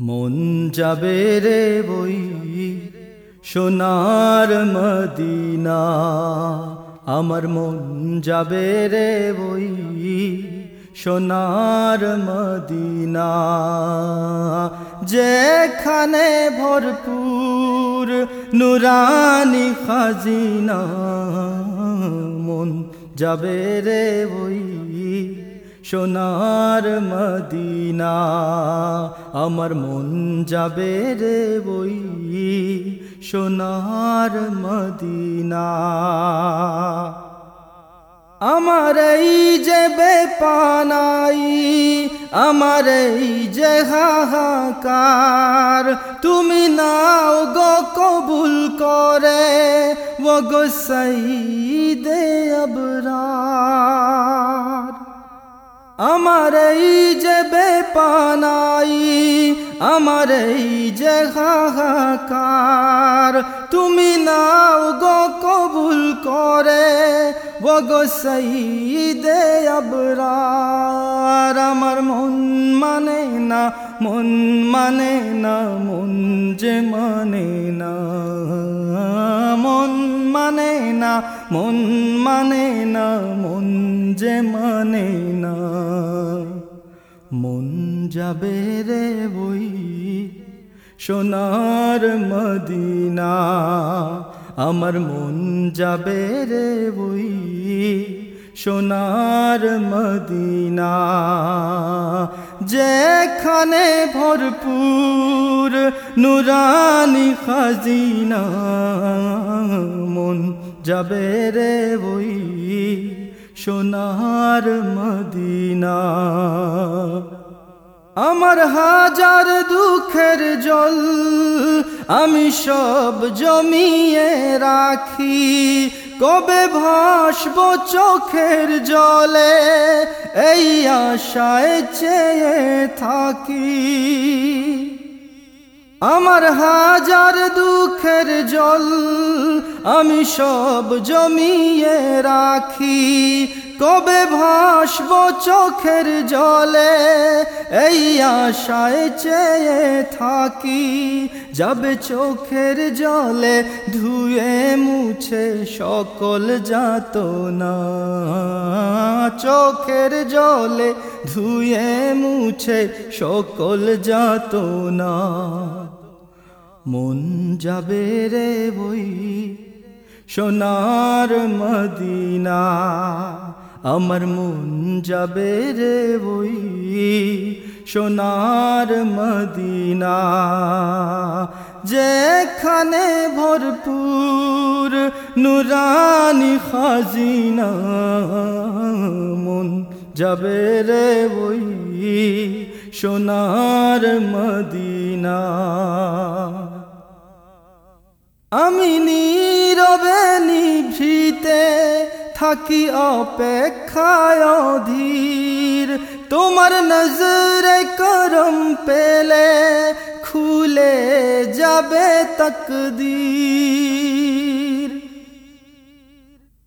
মন যাবে রে বই সোনার মদিনা। আমার মন যাবে রে বই সোনার মদিনা। যেখানে ভরপুর নুরানি খাজিনা। মন যাবে রে বই সোনার মদিনা, আমার মন যাবে রে বই। সোনার মদিনা, আমার এই যে বেপানাই, আমার এই যে হাহাকার, তুমি নাও গো কবুল করে ও গো দে আবরার। আমার এই যে বেপানাই, আমার এই যে হাহাকার। তুমি নাও গো কবুল করে বগো দে আবরার। আমার মন মানে না, মন মানে না, মন যে মানে না, মন মানে না, মন মানে না, মন যে মানে না। মন যাবে রে বই সোনার মদিনা, আমার মন যাবে রে বই সোনার মদিনা। যেখানে ভরপুর নুরানি খাজিনা মন যাবে রে বই সোনার মদিনা। আমার হাজার দুঃখের জল আমি সব জমিয়ে রাখি, কবে ভাসব চোখের জলে? আশায় চেয়ে থাকি। আমার হাজার দুঃখের জল আমি সব জমিয়ে রাখি। কবে ভাসব চোখের জলে? এই আশায় চেয়ে থাকি, যাবে চোখের জলে, ধুয়ে মুছে সকল যাত না চোখের জলে ধুয়ে মুছে সকল যাত না মন যাবে রে বই সোনার মদিনা। আমার মন যাবে রে বই সোনার মদিনা। যেখানে ভরপুর নুরানি খাজিনা, মন যাবে রে বই সোনার মদিনা। আমি নীরবে নিভৃতে থাকি অপেক্ষায় অধীর। তোমার নজরে করম পেলে খুলে যাবে তকদীর।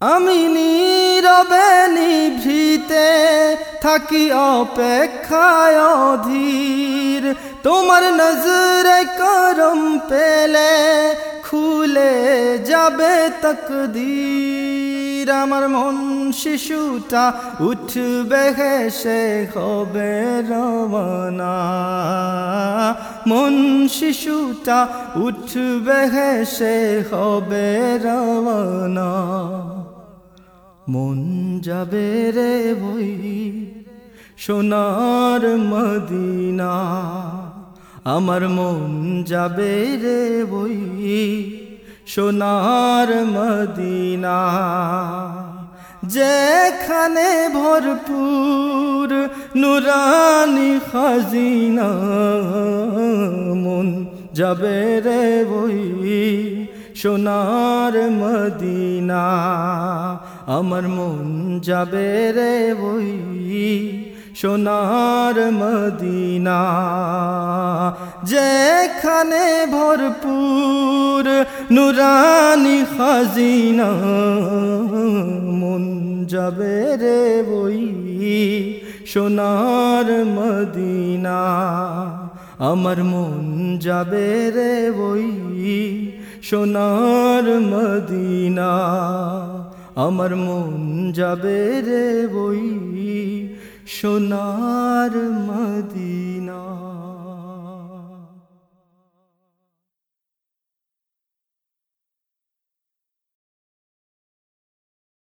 আমি নীরবে নিভৃতে থাকি অপেক্ষায় অধীর। তোমার নজরে করম পেলে খুলে যাবে তকদীর। আমার মন শিশুটা উঠবে হেসে হবে রমনা। মন শিশুটা উঠবে হেসে হবে রমনা। মন যাবে রে বই সোনার মদিনা। আমার মন যাবে রে বই সোনার মদিনা, যেখানে ভরপুর নুরানি খাজিনা মন যাবে রে বই সোনার মদিনা, আমার মন যাবে রে বই সোনার মদিনা, যেখানে ভরপুর নুরানি খাজিনা মন যাবে রে বই সোনার মদিনা, আমার মন যাবে রে ওই সোনার মদিনা, আমার মন যাবে রে ওই সোনার মদিনা